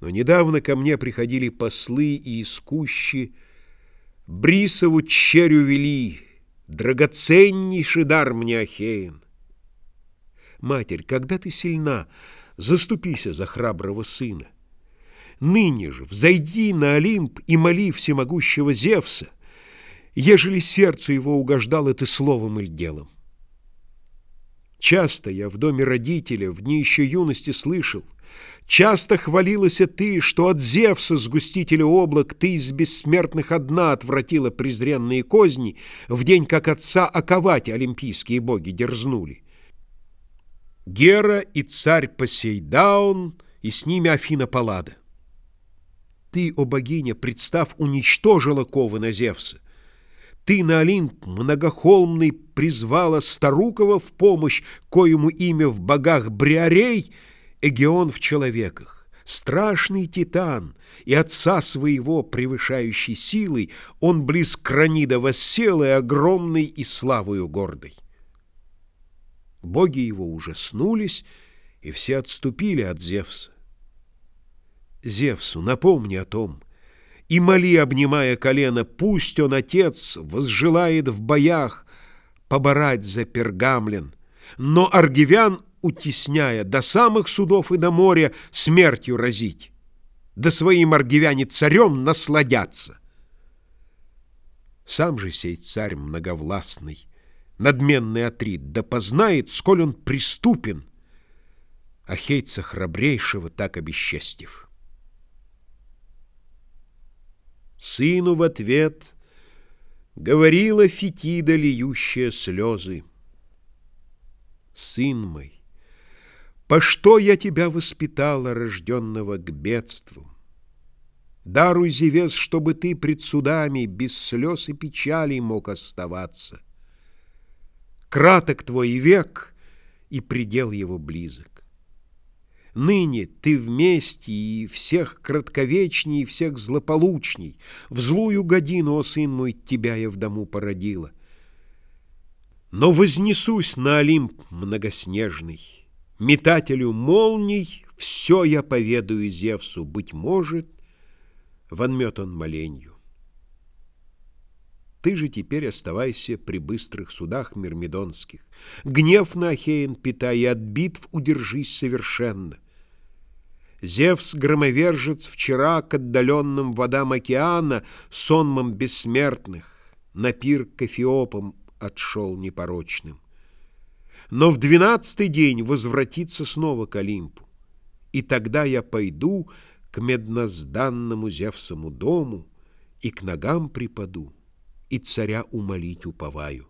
Но недавно ко мне приходили послы и искущи, Брисову черю вели, драгоценнейший дар мне Ахеин. Матерь, когда ты сильна, заступися за храброго сына. Ныне же взойди на Олимп и моли всемогущего Зевса, ежели сердцу его угождало ты словом или делом. Часто я в доме родителя в дни еще юности слышал, Часто хвалилась ты, что от Зевса, сгустителя облак, ты из бессмертных одна отвратила презренные козни, в день, как отца оковать олимпийские боги дерзнули. Гера и царь Посейдаун, и с ними Афина Паллада. Ты, о богиня, представ, уничтожила ковы на Зевса. Ты на Олимп многохолмный призвала Старукова в помощь, коему имя в богах Бриарей, Эгеон в человеках. Страшный титан, и отца своего, превышающий силой, он близ Кранида воссел и огромный и славою гордый. Боги его ужаснулись, и все отступили от Зевса. Зевсу, напомни о том, и моли, обнимая колено, пусть он, отец, возжелает в боях поборать за пергамлен, но аргивян, утесняя до самых судов и до моря, смертью разить, да своим аргивяне царем насладятся. Сам же сей царь многовластный, надменный Атрит, да познает, сколь он преступен, Ахейца храбрейшего так обесчестив. Сыну в ответ Говорила Фетида, льющая слезы. Сын мой, по что я тебя воспитала, рожденного к бедству? Даруй, Зевес, чтобы ты пред судами без слез и печали мог оставаться. Краток твой век, и предел его близок. Ныне ты вместе и всех кратковечней, и всех злополучней. В злую годину, о сын мой, тебя я в дому породила. Но вознесусь на Олимп многоснежный, Метателю молний все я поведаю Зевсу, Быть может, вонмет он моленью. Ты же теперь оставайся при быстрых судах мирмидонских. Гнев на Ахеин питай и от битв удержись совершенно. Зевс-громовержец вчера к отдаленным водам океана, сонмом бессмертных, на пир к Эфиопам отшел непорочным. Но в двенадцатый день возвратится снова к Олимпу, и тогда я пойду к меднозданному Зевсову дому и к ногам припаду, и царя умолить уповаю.